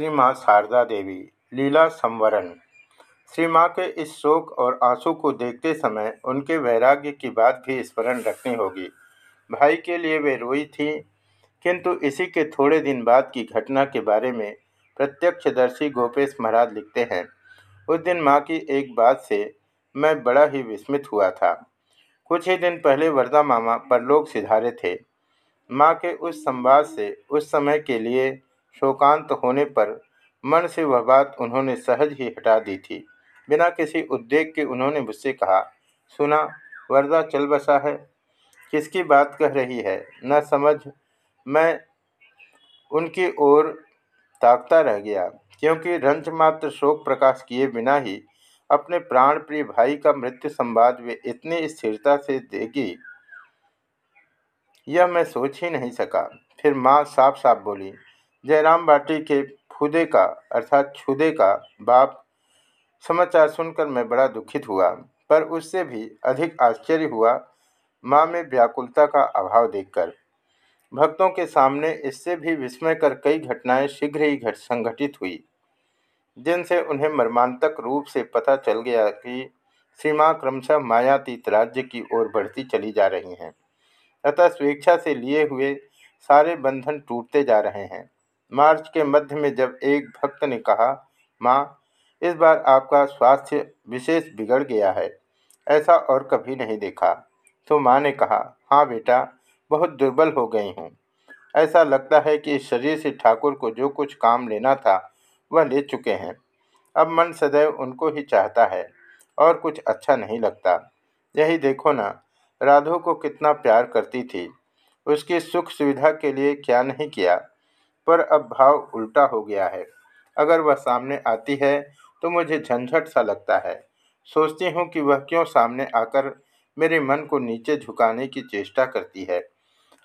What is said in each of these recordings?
श्री माँ शारदा देवी, लीला संवरण। श्री माँ के इस शोक और आँसू को देखते समय उनके वैराग्य की बात भी स्मरण रखनी होगी। भाई के लिए वे रोई थी, किंतु इसी के थोड़े दिन बाद की घटना के बारे में प्रत्यक्षदर्शी गोपेश महाराज लिखते हैं। उस दिन माँ की एक बात से मैं बड़ा ही विस्मित हुआ था। कुछ ही दिन पहले वरदा मामा परलोक सिधारे थे। माँ के उस संवाद से, उस समय के लिए शोकांत होने पर मन से वह बात उन्होंने सहज ही हटा दी थी। बिना किसी उद्वेग के उन्होंने मुझसे कहा, सुना, वरदा चल बसा है। किसकी बात कह रही है? न समझ, मैं उनकी ओर ताकता रह गया, क्योंकि रंच मात्र शोक प्रकाश किए बिना ही अपने प्राण प्रिय भाई का मृत्यु संवाद वे इतनी स्थिरता से देगी, यह मैं सोच ही नहीं सका। फिर माँ साफ़ साफ़ बोली जयराम बाटी के फुदे का, अर्थात छुदे का बाप समाचार सुनकर मैं बड़ा दुखित हुआ, पर उससे भी अधिक आश्चर्य हुआ माँ में व्याकुलता का अभाव देखकर। भक्तों के सामने इससे भी विस्मय कर कई घटनाएँ शीघ्र ही घट, संघटित हुई, जिनसे उन्हें मर्मांतक रूप से पता चल गया कि सीमा क्रमशः मायातीत राज्य की ओर बढ़ती चली जा रही हैं। अतः स्वेच्छा से लिए हुए सारे बंधन टूटते जा रहे हैं। मार्च के मध्य में जब एक भक्त ने कहा, माँ, इस बार आपका स्वास्थ्य विशेष बिगड़ गया है, ऐसा और कभी नहीं देखा। तो माँ ने कहा हाँ बेटा, बहुत दुर्बल हो गई हूँ। ऐसा लगता है कि शरीर से ठाकुर को जो कुछ काम लेना था, वह ले चुके हैं। अब मन सदैव उनको ही चाहता है, और कुछ अच्छा नहीं लगता। यही देखो ना, राधो को कितना प्यार करती थी। उसकी सुख सुविधा के लिए क्या नहीं किया? पर अब भाव उल्टा हो गया है। अगर वह सामने आती है तो मुझे झंझट सा लगता है। सोचती हूँ कि वह क्यों सामने आकर मेरे मन को नीचे झुकाने की चेष्टा करती है।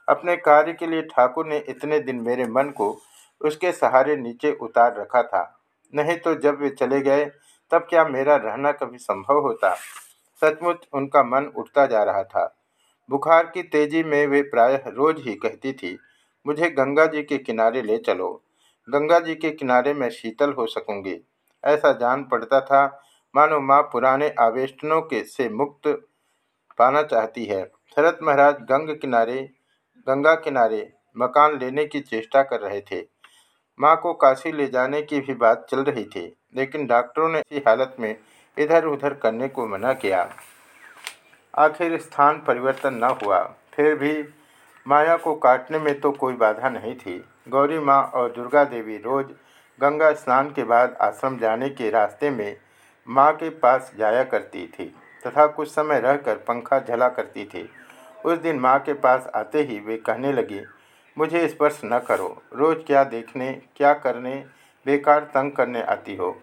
अपने कार्य के लिए ठाकुर ने इतने दिन मेरे मन को उसके सहारे नीचे उतार रखा था। नहीं तो जब वे चले गए, तब क्या मेरा रहना कभी संभव होता? सचमुच उनका मन उठता जा रहा था। बुखार की तेज़ी में वे प्रायः रोज ही कहती थी मुझे गंगा जी के किनारे ले चलो। गंगा जी के किनारे में शीतल हो सकूँगी। ऐसा जान पड़ता था। मानो माँ पुराने आवेष्टनों के से मुक्त पाना चाहती है। शरत महाराज गंग किनारे, गंगा किनारे मकान लेने की चेष्टा कर रहे थे। माँ को काशी ले जाने की भी बात चल रही थी, लेकिन डॉक्टरों ने इसी हालत में इधर उधर करने को मना किया। आखिर स्थान परिवर्तन न हुआ। फिर भी माया को काटने में तो कोई बाधा नहीं थी। गौरी माँ और दुर्गा देवी रोज गंगा स्नान के बाद आश्रम जाने के रास्ते में माँ के पास जाया करती थी तथा कुछ समय रहकर पंखा झला करती थी। उस दिन माँ के पास आते ही वे कहने लगी, मुझे स्पर्श न करो। रोज़ क्या देखने, क्या करने, बेकार तंग करने आती हो?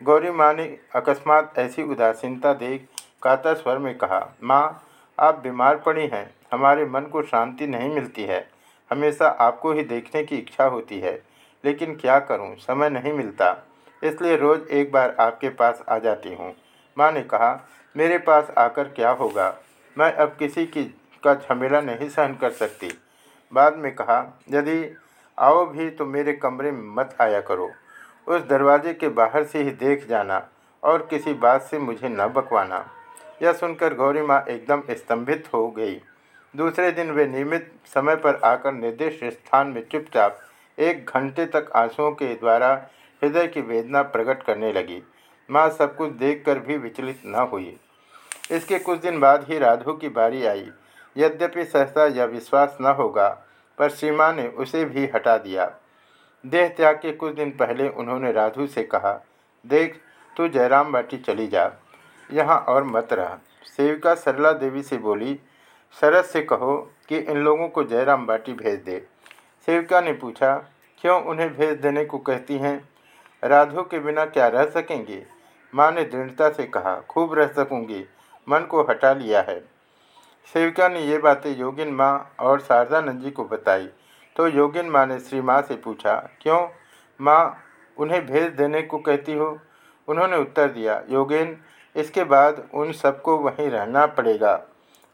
गौरी माँ ने अकस्मात ऐसी उदासीनता देख कातर स्वर में कहा, माँ आप बीमार पड़ी हैं, हमारे मन को शांति नहीं मिलती है। हमेशा आपको ही देखने की इच्छा होती है, लेकिन क्या करूँ, समय नहीं मिलता। इसलिए रोज़ एक बार आपके पास आ जाती हूँ। माँ ने कहा, मेरे पास आकर क्या होगा? मैं अब किसी की का झमेला नहीं सहन कर सकती। बाद में कहा, यदि आओ भी तो मेरे कमरे में मत आया करो। उस दरवाजे के बाहर से ही देख जाना और किसी बात से मुझे न बकवाना। यह सुनकर गौरी माँ एकदम स्तंभित हो गई। दूसरे दिन वे नियमित समय पर आकर निर्दिष्ट स्थान में चुपचाप एक घंटे तक आंसुओं के द्वारा हृदय की वेदना प्रकट करने लगी। माँ सब कुछ देखकर भी विचलित न हुई। इसके कुछ दिन बाद ही राधु की बारी आई। यद्यपि सहसा यह विश्वास न होगा, पर सीमा ने उसे भी हटा दिया। देह त्याग के कुछ दिन पहले उन्होंने राधु से कहा, देख, तू जयराम बाटी चली जा। यहाँ और मत रह। सेविका सरला देवी से बोली, शरद से कहो कि इन लोगों को जयराम बाटी भेज दे। सेविका ने पूछा, क्यों उन्हें भेज देने को कहती हैं? राधो के बिना क्या रह सकेंगी? माँ ने दृढ़ता से कहा, खूब रह सकूँगी। मन को हटा लिया है। सेविका ने ये बातें योगिन माँ और शारदानंद जी को बताई। तो योगिन माँ ने श्री माँ से पूछा, क्यों माँ उन्हें भेज देने को कहती हो? उन्होंने उत्तर दिया, योगेन इसके बाद उन सबको वहीं रहना पड़ेगा।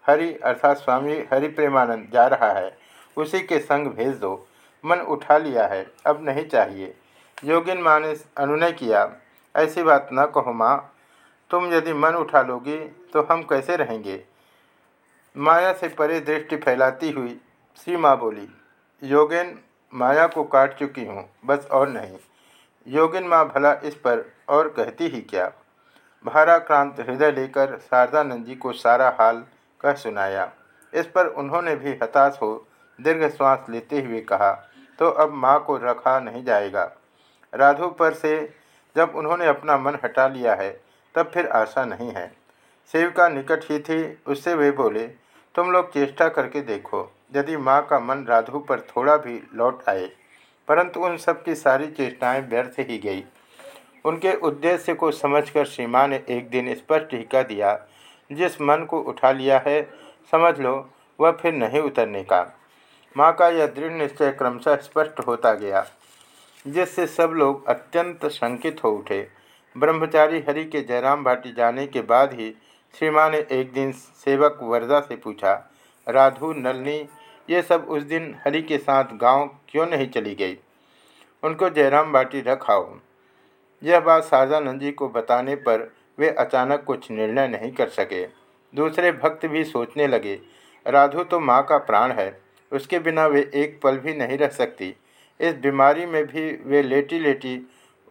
हरि अर्थात स्वामी हरि प्रेमानंद जा रहा है। उसी के संग भेज दो। मन उठा लिया है। अब नहीं चाहिए। योगिन माँ ने अनुनय किया। ऐसी बात न कहो माँ। तुम यदि मन उठा लोगी तो हम कैसे रहेंगे? माया से परे दृष्टि फैलाती हुई श्री माँ बोली, योगिन, माया को काट चुकी हूँ। बस और नहीं। योगिन माँ भला इस पर और कहती ही क्या? भाराक्रांत हृदय लेकर शारदानंद जी को सारा हाल कह सुनाया। इस पर उन्होंने भी हताश हो दीर्घ श्वास लेते हुए कहा तो अब माँ को रखा नहीं जाएगा राधु पर से जब उन्होंने अपना मन हटा लिया है, तब फिर आशा नहीं है। सेविका निकट ही थी, उससे वे बोले, तुम लोग चेष्टा करके देखो, यदि माँ का मन राधु पर थोड़ा भी लौट आए परंतु उन सब की सारी चेष्टाएँ व्यर्थ ही गई। उनके उद्देश्य को समझकर श्री माँ ने एक दिन स्पष्ट ही कह दिया, जिस मन को उठा लिया है, समझ लो, वह फिर नहीं उतरने का। माँ का यह दृढ़ निश्चय क्रमशः स्पष्ट होता गया, जिससे सब लोग अत्यंत शंकित हो उठे। ब्रह्मचारी हरि के जयराम भाटी जाने के बाद ही श्री ने एक दिन सेवक वरदा से पूछा, राधु, नलनी, ये सब उस दिन हरि के साथ गाँव क्यों नहीं चली गई? उनको जयराम बाटी रखाओ यह बात शारदानंद जी को बताने पर वे अचानक कुछ निर्णय नहीं कर सके। दूसरे भक्त भी सोचने लगे, राधु तो माँ का प्राण है, उसके बिना वे एक पल भी नहीं रह सकती। इस बीमारी में भी वे लेटी लेटी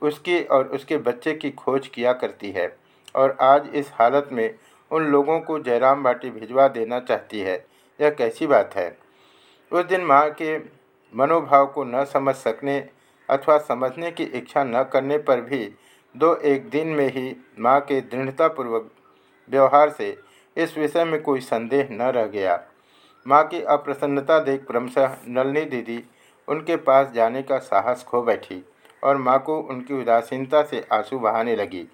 उसकी और उसके बच्चे की खोज किया करती है और आज इस हालत में उन लोगों को जयराम बाटी भिजवा देना चाहती है। यह कैसी बात है? उस दिन माँ के मनोभाव को न समझ सकने अथवा समझने की इच्छा न करने पर भी दो एक दिन में ही माँ के दृढ़तापूर्वक व्यवहार से इस विषय में कोई संदेह न रह गया। माँ की अप्रसन्नता देख क्रमशः नलनी दीदी उनके पास जाने का साहस खो बैठी और माँ को उनकी उदासीनता से आँसू बहाने लगी।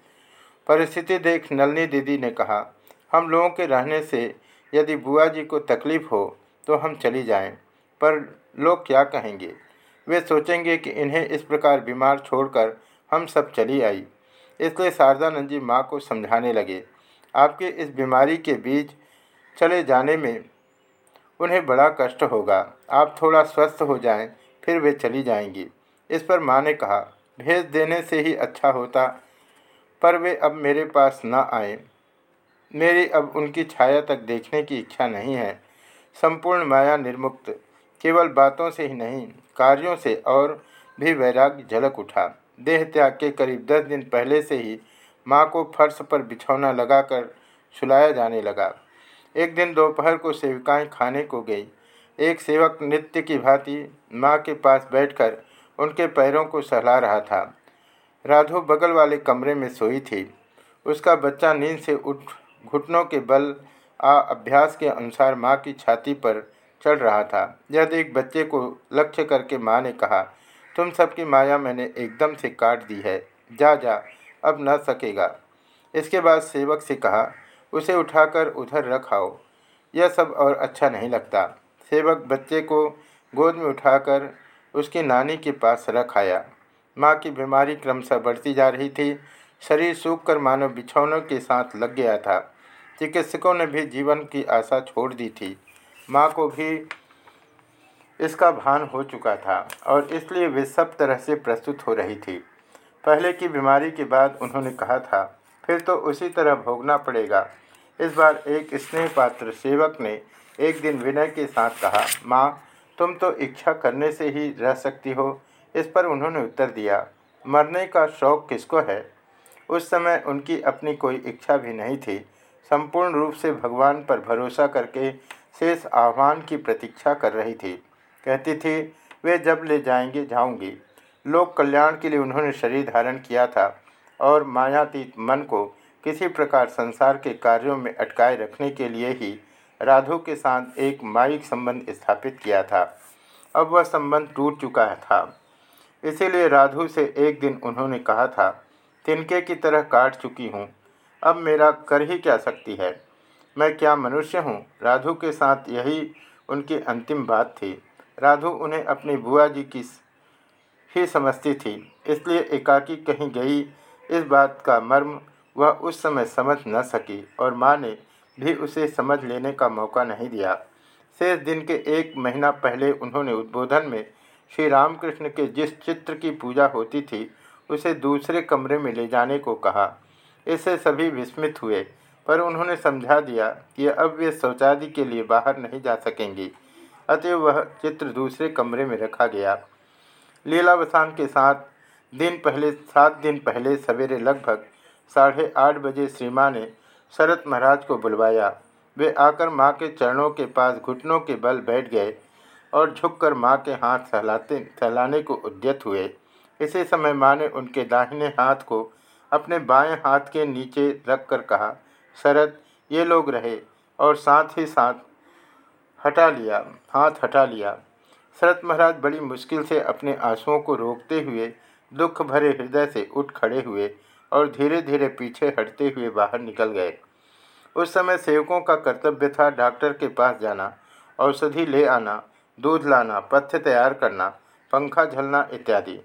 परिस्थिति देख नलनी दीदी ने कहा, हम लोगों के रहने से यदि बुआ जी को तकलीफ़ हो तो हम चली जाएँ, पर लोग क्या कहेंगे? वे सोचेंगे कि इन्हें इस प्रकार बीमार छोड़कर हम सब चली आई। इसलिए शारदानंद जी माँ को समझाने लगे आपके इस बीमारी के बीच चले जाने में उन्हें बड़ा कष्ट होगा। आप थोड़ा स्वस्थ हो जाएँ, फिर वे चली जाएँगी। इस पर माँ ने कहा भेज देने से ही अच्छा होता पर वे अब मेरे पास न आए। मेरी अब उनकी छाया तक देखने की इच्छा नहीं है। संपूर्ण माया निर्मुक्त केवल बातों से ही नहीं, कार्यों से और भी वैराग्य झलक उठा। देह त्याग के करीब दस दिन पहले से ही माँ को फर्श पर बिछौना लगाकर सुलाया जाने लगा। एक दिन दोपहर को सेविकाएँ खाने को गई। एक सेवक नित्य की भांति माँ के पास बैठकर उनके पैरों को सहला रहा था। राधो बगल वाले कमरे में सोई थी। उसका बच्चा नींद से उठ, घुटनों के बल आ अभ्यास के अनुसार माँ की छाती पर चढ़ रहा था। यह देख बच्चे को लक्ष्य करके माँ ने कहा, तुम सबकी माया मैंने एकदम से काट दी है। जा जा, अब न सकेगा। इसके बाद सेवक से कहा, उसे उठाकर उधर रख आओ। यह सब और अच्छा नहीं लगता। सेवक बच्चे को गोद में उठाकर उसकी नानी के पास रख आया। माँ की बीमारी क्रमशः बढ़ती जा रही थी। शरीर सूख कर मानव बिछौनों के साथ लग गया था। चिकित्सकों ने भी जीवन की आशा छोड़ दी थी। माँ को भी इसका भान हो चुका था और इसलिए वे सब तरह से प्रस्तुत हो रही थी। पहले की बीमारी के बाद उन्होंने कहा था, फिर तो उसी तरह भोगना पड़ेगा। इस बार एक स्नेह पात्र सेवक ने एक दिन विनय के साथ कहा, माँ, तुम तो इच्छा करने से ही रह सकती हो। इस पर उन्होंने उत्तर दिया, मरने का शौक किसको है? उस समय उनकी अपनी कोई इच्छा भी नहीं थी। संपूर्ण रूप से भगवान पर भरोसा करके शेष आह्वान की प्रतीक्षा कर रही थी। कहती थी, वे जब ले जाएँगे, जाऊँगी। लोक कल्याण के लिए उन्होंने शरीर धारण किया था और मायातीत मन को किसी प्रकार संसार के कार्यों में अटकाए रखने के लिए ही राधु के साथ एक माइक संबंध स्थापित किया था। अब वह संबंध टूट चुका था। इसीलिए राधु से एक दिन उन्होंने कहा था, तिनके की तरह काट चुकी हूँ। अब मेरा कर ही क्या सकती है? मैं क्या मनुष्य हूँ? राधु के साथ यही उनकी अंतिम बात थी। राधु उन्हें अपनी बुआ जी की ही समझती थी, इसलिए एकाकी कहीं गई। इस बात का मर्म वह उस समय समझ न सकी और माँ ने भी उसे समझ लेने का मौका नहीं दिया। शेष दिन के एक महीना पहले उन्होंने उद्बोधन में श्री रामकृष्ण के जिस चित्र की पूजा होती थी, उसे दूसरे कमरे में ले जाने को कहा। इससे सभी विस्मित हुए। पर उन्होंने समझा दिया कि अब वे शौचादि के लिए बाहर नहीं जा सकेंगी अतः वह चित्र दूसरे कमरे में रखा गया। लीलावसान के साथ दिन पहले, सात दिन पहले सवेरे लगभग साढ़े आठ बजे श्री माँ ने शरत महाराज को बुलवाया। वे आकर माँ के चरणों के पास घुटनों के बल बैठ गए और झुककर माँ के हाथ सहलाते, सहलाने को उद्यत हुए। इसी समय माँ ने उनके दाहिने हाथ को अपने बाएँ हाथ के नीचे रखकर कहा शरद ये लोग रहे और साथ ही साथ हटा लिया, हाथ हटा लिया। शरत महाराज बड़ी मुश्किल से अपने आंसुओं को रोकते हुए, दुख भरे हृदय से उठ खड़े हुए और धीरे धीरे पीछे हटते हुए बाहर निकल गए। उस समय सेवकों का कर्तव्य था डॉक्टर के पास जाना, औषधि ले आना, दूध लाना, पथ्य तैयार करना, पंखा झलना इत्यादि।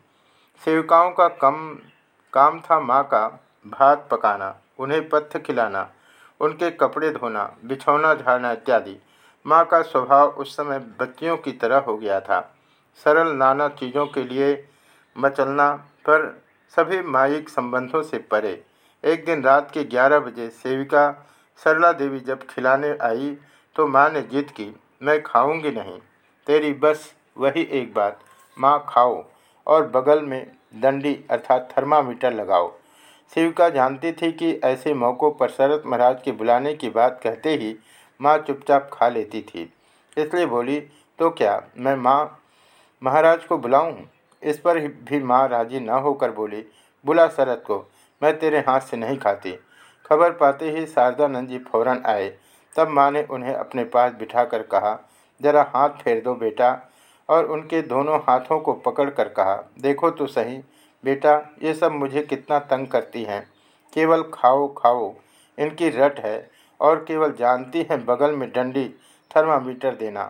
सेविकाओं का कम, काम था माँ का भात पकाना, उन्हें पथ्य खिलाना उनके कपड़े धोना, बिछौना झाड़ना इत्यादि। माँ का स्वभाव उस समय बच्चियों की तरह हो गया था। सरल नाना चीज़ों के लिए मचलना पर सभी मायिक संबंधों से परे। एक दिन रात के ग्यारह बजे सेविका सरला देवी जब खिलाने आई तो माँ ने जिद की, मैं खाऊँगी नहीं, तेरी बस वही एक बात। माँ खाओ और बगल में दंडी अर्थात थर्मामीटर लगाओ। शिविका जानती थी कि ऐसे मौक़ों पर शरत महाराज के बुलाने की बात कहते ही माँ चुपचाप खा लेती थी। इसलिए बोली तो क्या मैं माँ, महाराज को बुलाऊं? इस पर भी माँ राज़ी न होकर बोली, बुला शरत को, मैं तेरे हाथ से नहीं खाती। खबर पाते ही शारदानंद जी फ़ौरन आए। तब माँ ने उन्हें अपने पास बिठाकर कहा, जरा हाथ फेर दो बेटा। और उनके दोनों हाथों को पकड़कर कहा, देखो तो सही बेटा, ये सब मुझे कितना तंग करती हैं। केवल खाओ खाओ। इनकी रट है और केवल जानती हैं बगल में डंडी, थर्मामीटर देना।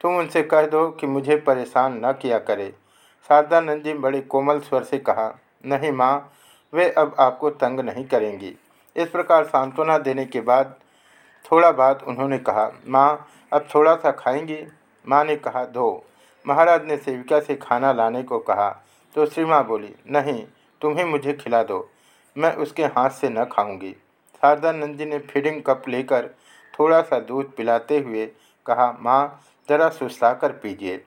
तुम उनसे कह दो कि मुझे परेशान न किया करे। शारदानंद जी बड़े कोमल स्वर से कहा, नहीं माँ, वे अब आपको तंग नहीं करेंगी। इस प्रकार सांत्वना देने के बाद थोड़ा बात उन्होंने कहा, माँ, अब थोड़ा सा खाएँगी? माँ ने कहा दो महाराज ने सेविका से खाना लाने को कहा तो श्री माँ बोली, नहीं, तुम ही मुझे खिला दो। मैं उसके हाथ से न खाऊँगी। शारदानंद जी ने फीडिंग कप लेकर थोड़ा सा दूध पिलाते हुए कहा, माँ, जरा सुस्ता कर पीजिए।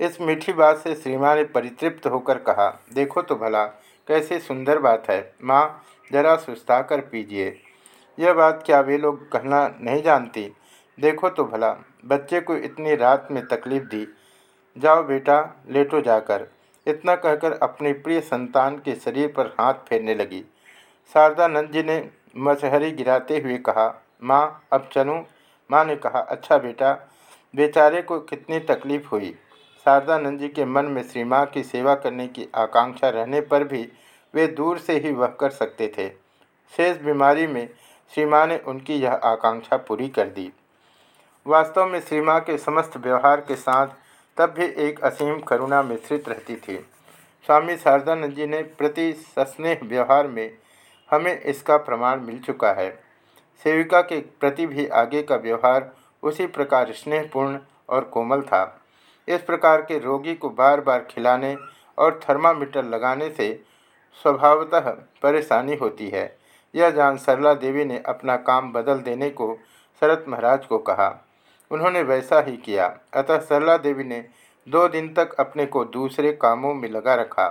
इस मीठी बात से श्री माँ ने परितृप्त होकर कहा, देखो तो भला, कैसे सुंदर बात है। माँ, जरा सुस्ता कर पीजिए। यह बात क्या वे लोग कहना नहीं जानती? देखो तो भला, बच्चे को इतनी रात में तकलीफ़ दी। जाओ बेटा, लेटो जाकर। इतना कहकर अपनी प्रिय संतान के शरीर पर हाथ फेरने लगी। शारदानंद जी ने मसहरी गिराते हुए कहा, माँ, अब चलूँ? माँ ने कहा अच्छा बेटा, बेचारे को कितनी तकलीफ़ हुई? शारदानंद जी के मन में श्री माँ की सेवा करने की आकांक्षा रहने पर भी वे दूर से ही वह कर सकते थे। शेष बीमारी में श्री माँ ने उनकी यह आकांक्षा पूरी कर दी। वास्तव में श्री माँ के समस्त व्यवहार के साथ तब भी एक असीम करुणा मिश्रित रहती थी। स्वामी शारदानंद जी ने प्रति सस्नेह व्यवहार में हमें इसका प्रमाण मिल चुका है। सेविका के प्रति भी आगे का व्यवहार उसी प्रकार स्नेहपूर्ण और कोमल था। इस प्रकार के रोगी को बार बार खिलाने और थर्मामीटर लगाने से स्वभावतः परेशानी होती है। यह जान सरला देवी ने अपना काम बदल देने को शरत महाराज को कहा। उन्होंने वैसा ही किया। अतः सरला देवी ने दो दिन तक अपने को दूसरे कामों में लगा रखा।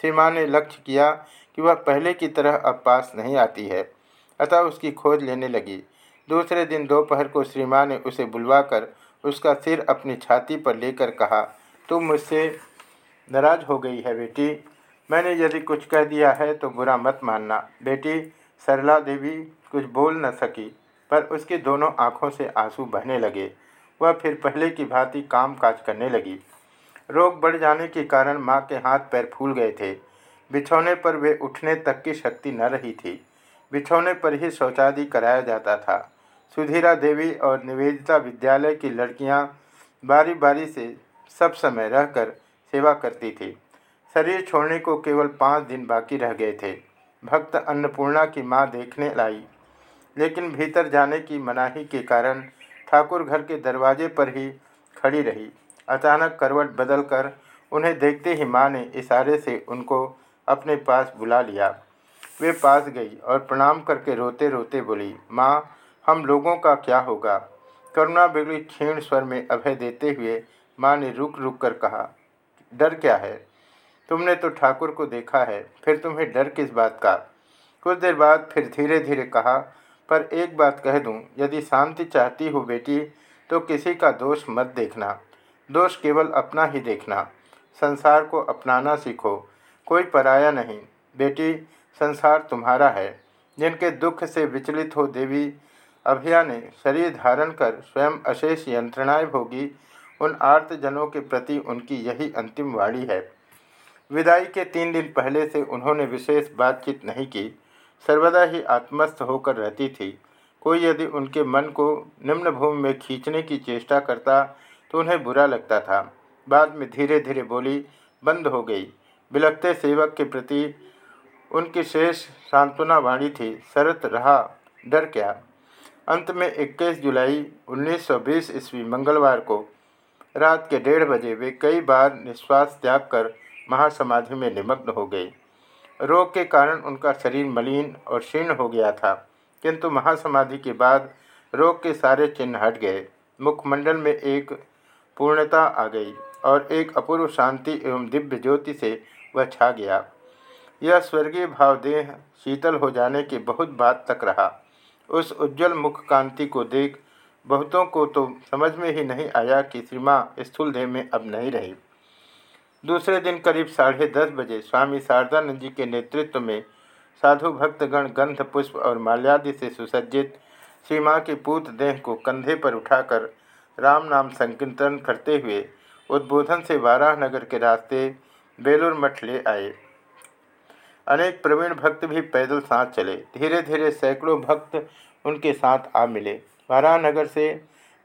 श्री ने लक्ष्य किया कि वह पहले की तरह अब पास नहीं आती है। अतः उसकी खोज लेने लगी। दूसरे दिन दोपहर को श्री ने उसे बुलवाकर उसका सिर अपनी छाती पर लेकर कहा, तुम मुझसे नाराज़ हो गई है बेटी। मैंने यदि कुछ कह दिया है तो बुरा मत मानना। बेटी, सरला देवी कुछ बोल न सकी। पर उसकी दोनों आँखों से आँसू बहने लगे। वह फिर पहले की भांति काम काज करने लगी। रोग बढ़ जाने के कारण माँ के हाथ पैर फूल गए थे। बिछौने पर वे उठने तक की शक्ति न रही थी। बिछौने पर ही शौचादि कराया जाता था। सुधीरा देवी और निवेदिता विद्यालय की लड़कियाँ बारी बारी से सब समय रहकर सेवा करती थी। शरीर छोड़ने को केवल पाँच दिन बाकी रह गए थे। भक्त अन्नपूर्णा की माँ देखने लाई। लेकिन भीतर जाने की मनाही के कारण ठाकुर घर के दरवाजे पर ही खड़ी रही। अचानक करवट बदलकर उन्हें देखते ही माँ ने इशारे से उनको अपने पास बुला लिया। वे पास गई और प्रणाम करके रोते रोते बोली, माँ, हम लोगों का क्या होगा? करुणा बिगड़ी क्षीण स्वर में अभय देते हुए माँ ने रुक रुक कर कहा, डर क्या है? तुमने तो ठाकुर को देखा है, फिर तुम्हें डर किस बात का? कुछ देर बाद फिर धीरे धीरे कहा पर एक बात कह दूँ, यदि शांति चाहती हो बेटी तो किसी का दोष मत देखना। दोष केवल अपना ही देखना। संसार को अपनाना सीखो। कोई पराया नहीं। बेटी, संसार तुम्हारा है। जिनके दुख से विचलित हो देवी अभिया ने शरीर धारण कर स्वयं अशेष यंत्रणाएँ भोगी, उन आर्तजनों के प्रति उनकी यही अंतिम वाणी है। विदाई के तीन दिन पहले से उन्होंने विशेष बातचीत नहीं की। सर्वदा ही आत्मस्थ होकर रहती थी। कोई यदि उनके मन को निम्न भूमि में खींचने की चेष्टा करता तो उन्हें बुरा लगता था। बाद में धीरे धीरे बोली, बंद हो गई। बिलखते सेवक के प्रति उनकी शेष सांत्वना वाणी थी, शरत रहा, डर क्या? अंत में 21 जुलाई 1920 ईस्वी मंगलवार को रात के डेढ़ बजे वे कई बार निश्वास त्याग कर महासमाधि में निमग्न हो गई रोग के कारण उनका शरीर मलिन और शीर्ण हो गया था। किंतु महासमाधि के बाद रोग के सारे चिन्ह हट गए। मुखमंडल में एक पूर्णता आ गई और एक अपूर्व शांति एवं दिव्य ज्योति से वह छा गया। यह स्वर्गीय भावदेह शीतल हो जाने के बहुत बाद तक रहा। उस उज्जवल मुख कांति को देख बहुतों को तो समझ में ही नहीं आया कि श्रीमा स्थूल देह में अब नहीं रही। दूसरे दिन करीब साढ़े दस बजे स्वामी शारदानंद जी के नेतृत्व में साधु भक्तगण गंध, पुष्प और माल्यादि से सुसज्जित श्री माँ की पूत देह को कंधे पर उठाकर राम नाम संकीर्तन करते हुए उद्बोधन से वाराहनगर के रास्ते बेलूर मठ ले आए। अनेक प्रवीण भक्त भी पैदल साथ चले। धीरे धीरे सैकड़ों भक्त उनके साथ आ मिले। वारानगर से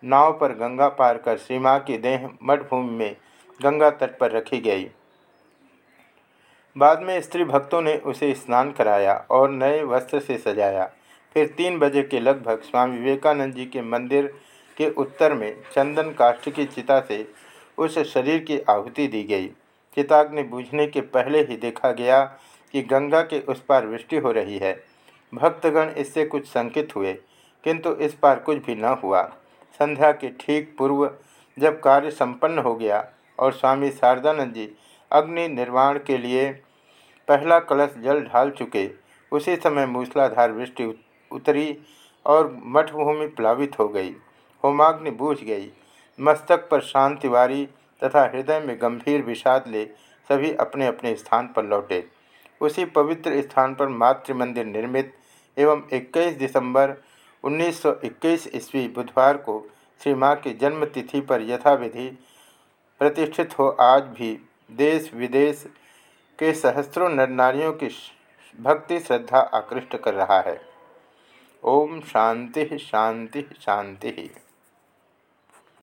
नाव पर गंगा पार कर श्री माँ की देह मठ भूमि में गंगा तट पर रखी गई। बाद में स्त्री भक्तों ने उसे स्नान कराया और नए वस्त्र से सजाया। फिर तीन बजे के लगभग स्वामी विवेकानंद जी के मंदिर के उत्तर में चंदन काष्ठ की चिता से उस शरीर की आहुति दी गई। चिताग्नि बूझने के पहले ही देखा गया कि गंगा के उस पार वृष्टि हो रही है। भक्तगण इससे कुछ संकित हुए, किंतु इस पार कुछ भी न हुआ। संध्या के ठीक पूर्व जब कार्य संपन्न हो गया और स्वामी शारदानंद जी अग्नि निर्माण के लिए पहला कलश जल ढाल चुके। उसी समय मूसलाधार वृष्टि उतरी और मठभूमि प्लावित हो गई। होमाग्नि बूझ गई। मस्तक पर शांतिवारी तथा हृदय में गंभीर विषाद ले सभी अपने अपने स्थान पर लौटे। उसी पवित्र स्थान पर मातृ मंदिर निर्मित एवं 21 दिसंबर 1921 ईस्वी बुधवार को श्री माँ की जन्मतिथि पर यथाविधि प्रतिष्ठित हो, आज भी देश विदेश के सहस्त्रों नर नारियों की भक्ति, श्रद्धा आकृष्ट कर रहा है। ओम शांति शांति शांति।